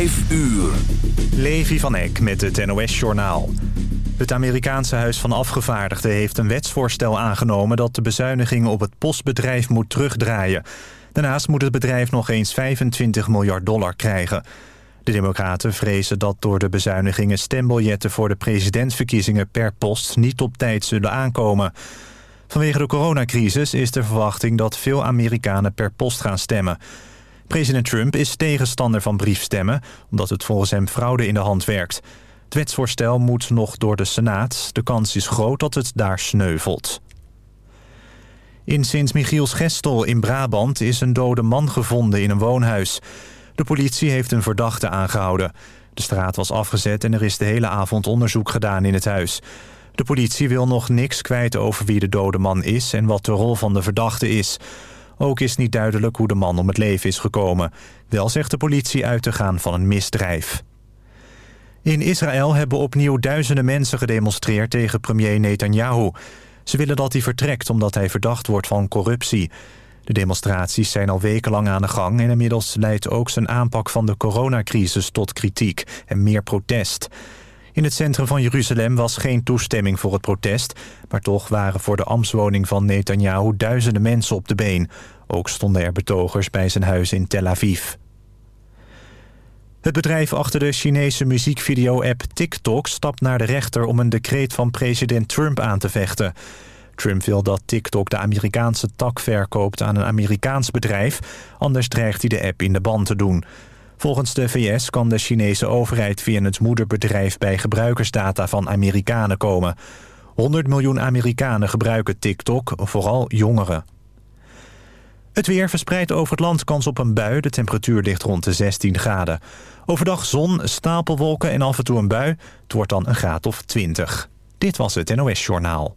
5 uur. Levi van Eck met het NOS-journaal. Het Amerikaanse Huis van Afgevaardigden heeft een wetsvoorstel aangenomen... dat de bezuinigingen op het postbedrijf moet terugdraaien. Daarnaast moet het bedrijf nog eens 25 miljard dollar krijgen. De democraten vrezen dat door de bezuinigingen... stembiljetten voor de presidentsverkiezingen per post niet op tijd zullen aankomen. Vanwege de coronacrisis is de verwachting dat veel Amerikanen per post gaan stemmen... President Trump is tegenstander van briefstemmen... omdat het volgens hem fraude in de hand werkt. Het wetsvoorstel moet nog door de Senaat. De kans is groot dat het daar sneuvelt. In Sint-Michiels-Gestel in Brabant is een dode man gevonden in een woonhuis. De politie heeft een verdachte aangehouden. De straat was afgezet en er is de hele avond onderzoek gedaan in het huis. De politie wil nog niks kwijt over wie de dode man is en wat de rol van de verdachte is. Ook is niet duidelijk hoe de man om het leven is gekomen. Wel zegt de politie uit te gaan van een misdrijf. In Israël hebben opnieuw duizenden mensen gedemonstreerd tegen premier Netanyahu. Ze willen dat hij vertrekt omdat hij verdacht wordt van corruptie. De demonstraties zijn al wekenlang aan de gang... en inmiddels leidt ook zijn aanpak van de coronacrisis tot kritiek en meer protest. In het centrum van Jeruzalem was geen toestemming voor het protest... maar toch waren voor de ambtswoning van Netanyahu duizenden mensen op de been. Ook stonden er betogers bij zijn huis in Tel Aviv. Het bedrijf achter de Chinese muziekvideo-app TikTok stapt naar de rechter... om een decreet van president Trump aan te vechten. Trump wil dat TikTok de Amerikaanse tak verkoopt aan een Amerikaans bedrijf... anders dreigt hij de app in de ban te doen... Volgens de VS kan de Chinese overheid via het moederbedrijf... bij gebruikersdata van Amerikanen komen. 100 miljoen Amerikanen gebruiken TikTok, vooral jongeren. Het weer verspreidt over het land kans op een bui. De temperatuur ligt rond de 16 graden. Overdag zon, stapelwolken en af en toe een bui. Het wordt dan een graad of 20. Dit was het NOS Journaal.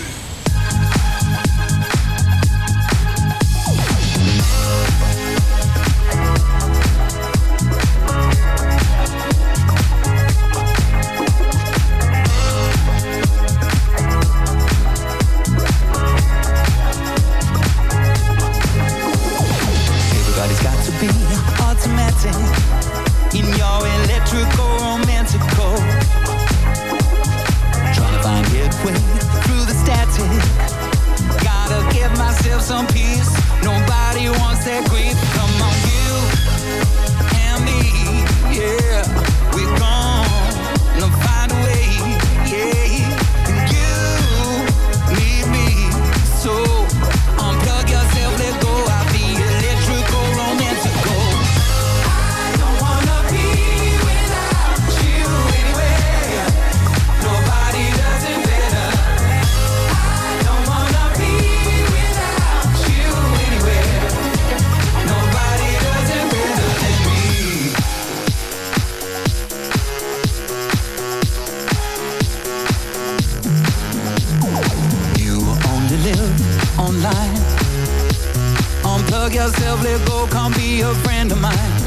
dancing in your electrical romantical. Trying to find your way through the static. Gotta give myself some peace. Nobody wants that grief. yourself, let go, Come be a friend of mine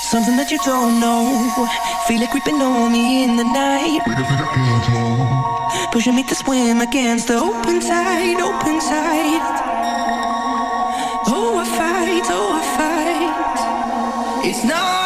Something that you don't know. Feel it creeping on me in the night. Pushing me to swim against the open tide, open tide. Oh, I fight, oh, I fight. It's not.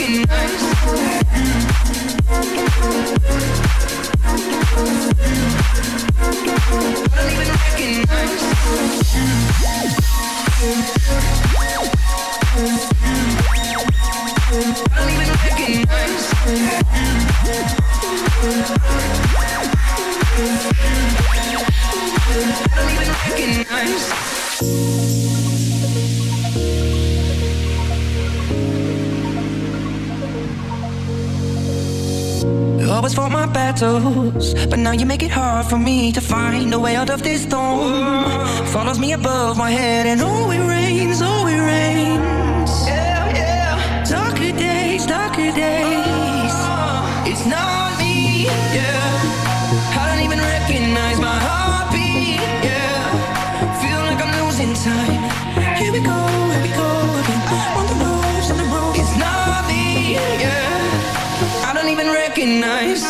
recognize. I don't even recognize. battles, but now you make it hard for me to find a way out of this storm. Follows me above my head, and oh, it rains, oh, it rains. Yeah, yeah. Darker days, darker days. It's not me, yeah. I don't even recognize my heartbeat, yeah. Feel like I'm losing time. Here we go, here we go again. On the roads, on the road. It's not me, yeah. I don't even recognize.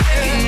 Yeah.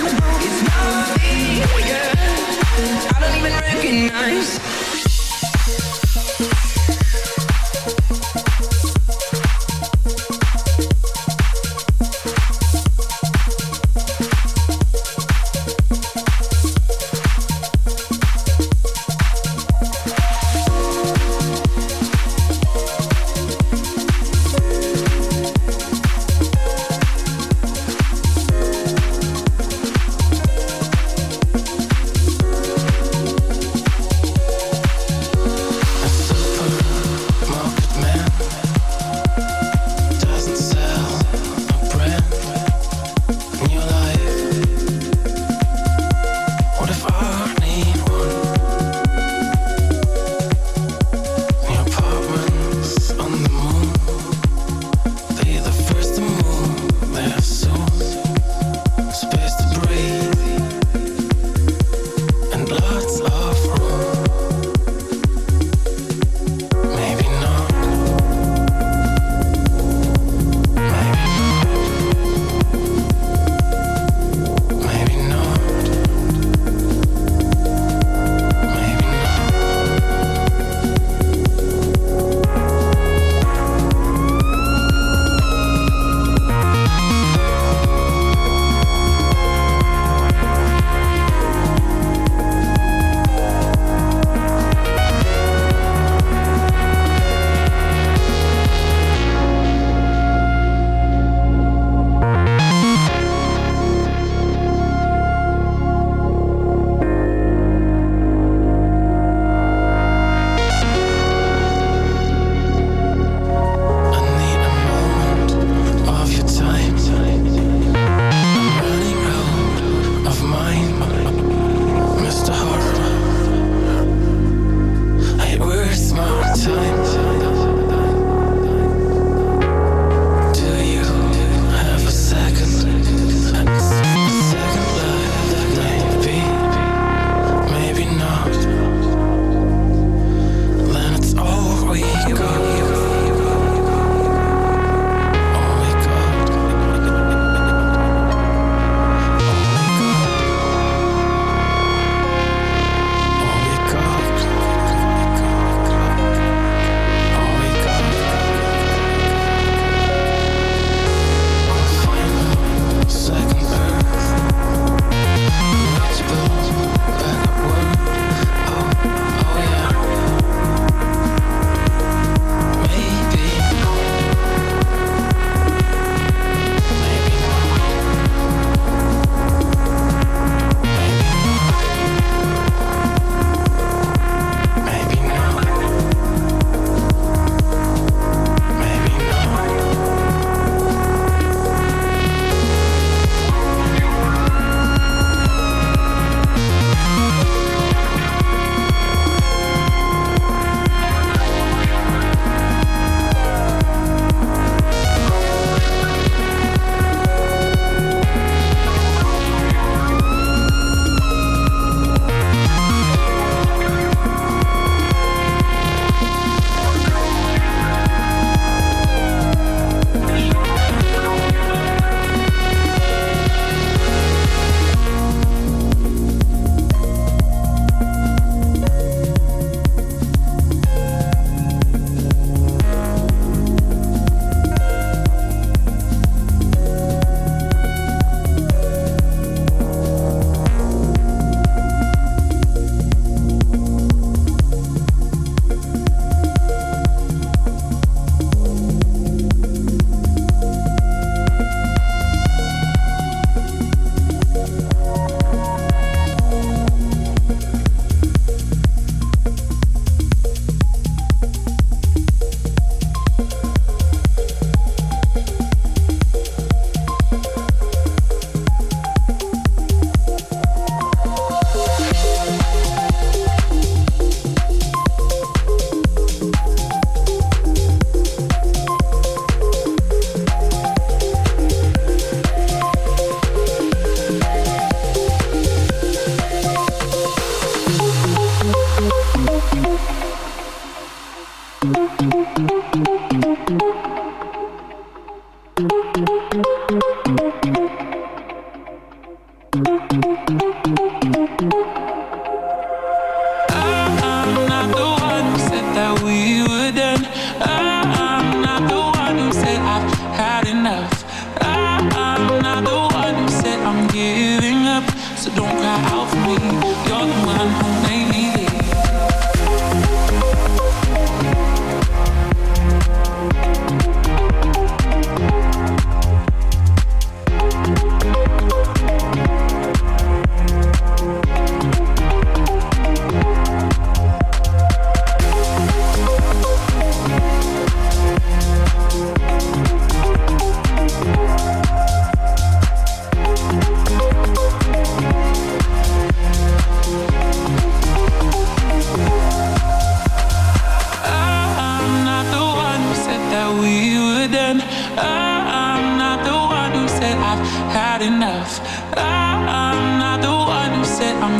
It's not me, yeah. I don't even recognize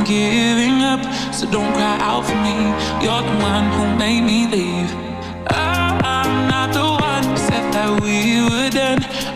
giving up, so don't cry out for me. You're the one who made me leave. I'm not the one who said that we were done.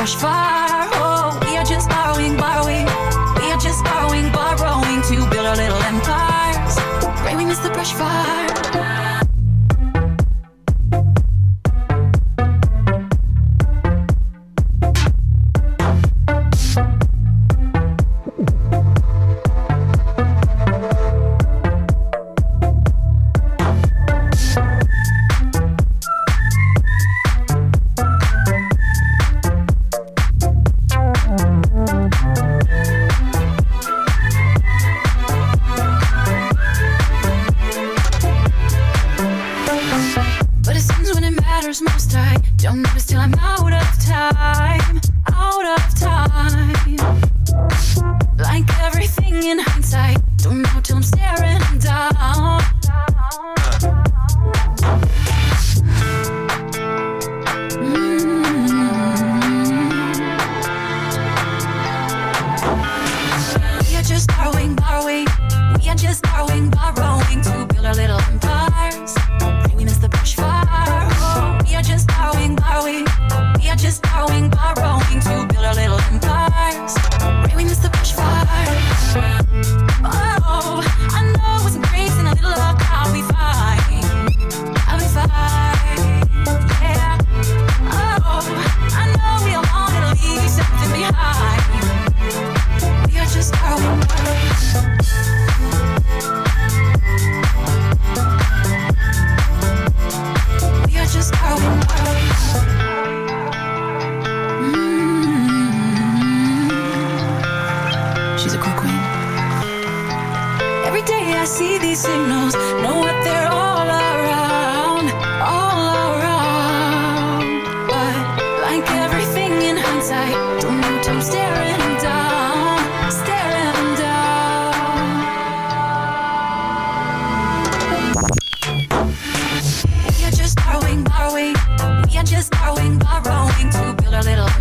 rush far Every day I see these signals, know what they're all around, all around. But like everything in hindsight, don't know I'm staring down, staring down. We are just borrowing, borrowing. We are just borrowing, borrowing to build our little.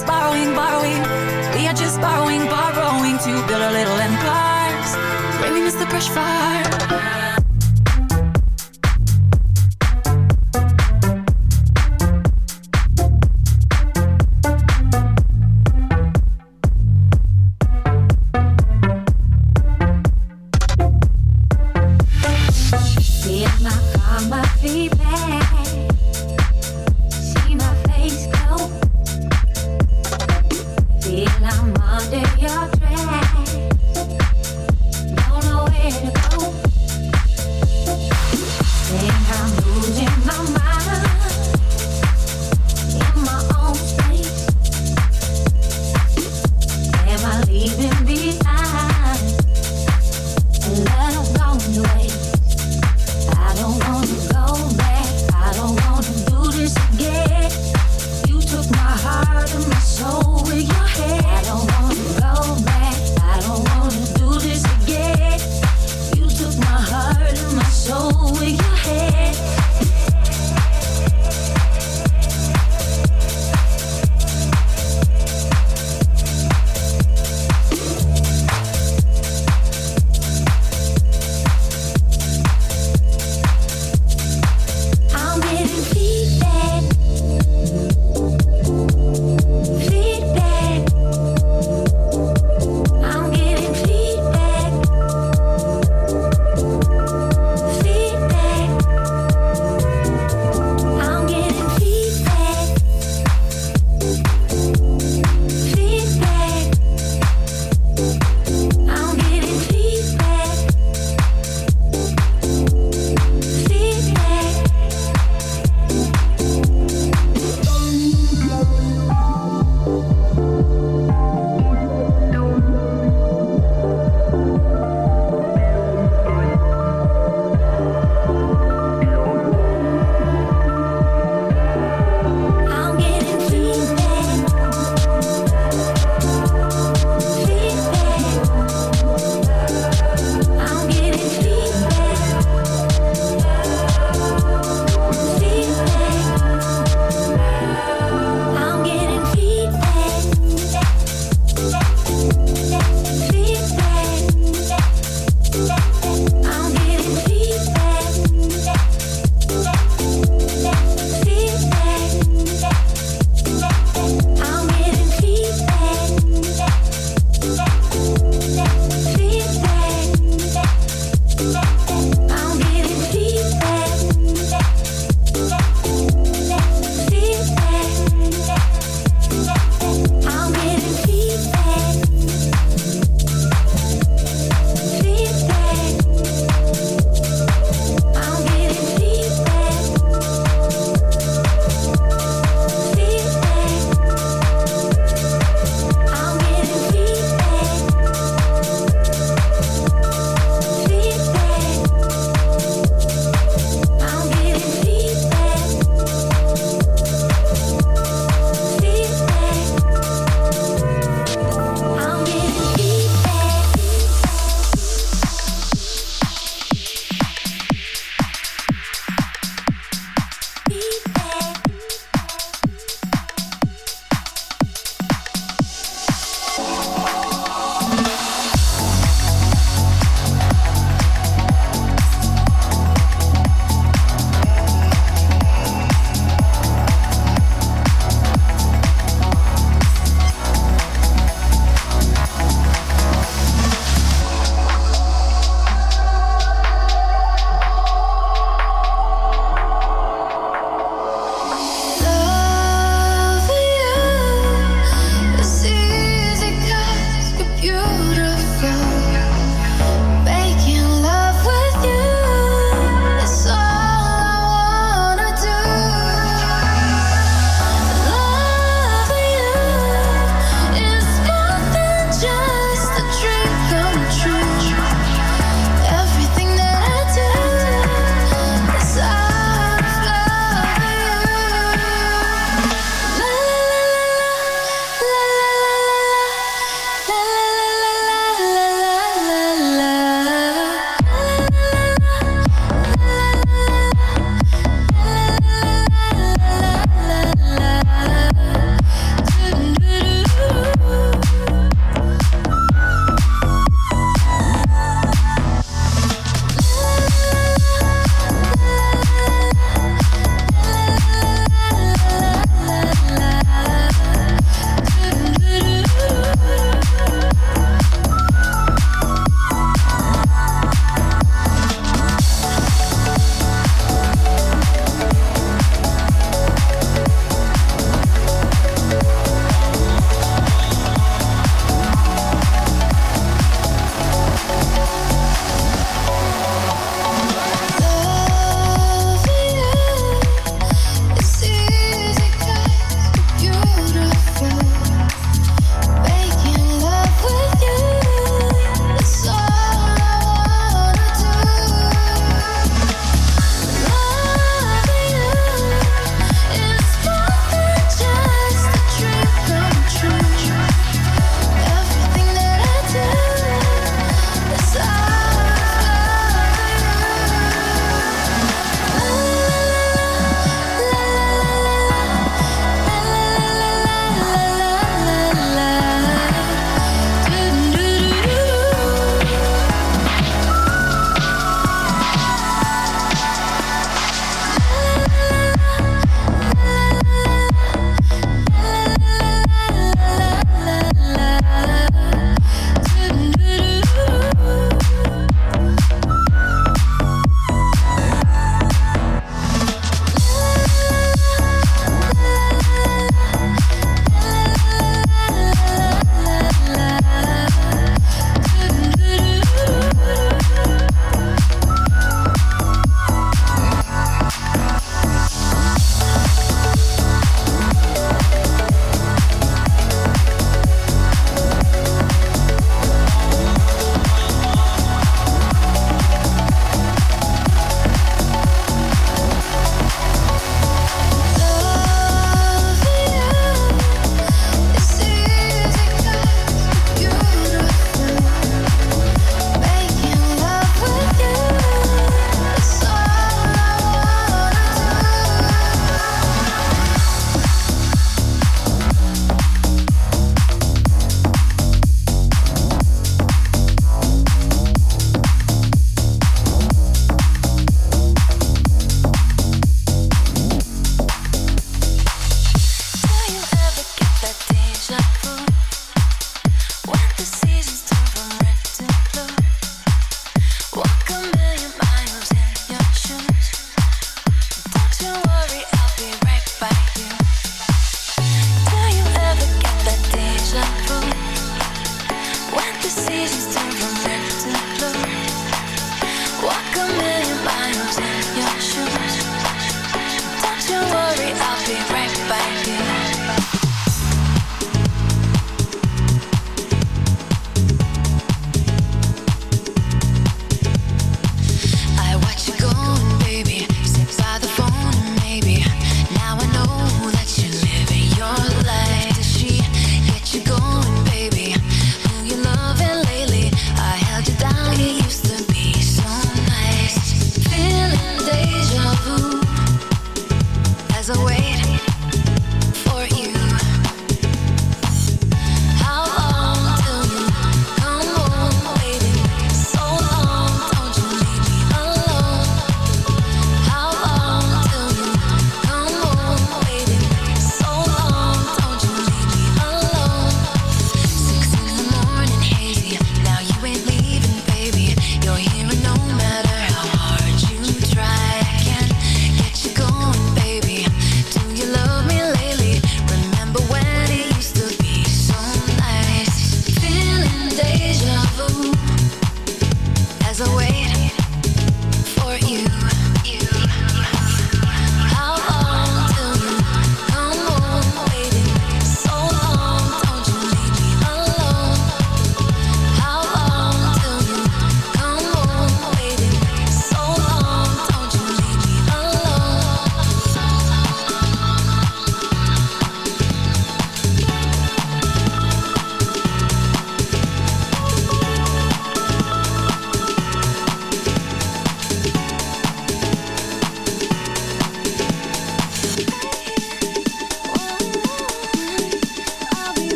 just borrowing, borrowing. We are just borrowing, borrowing to build our little empires. Braving is the brush fire.